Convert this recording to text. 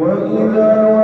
يكذب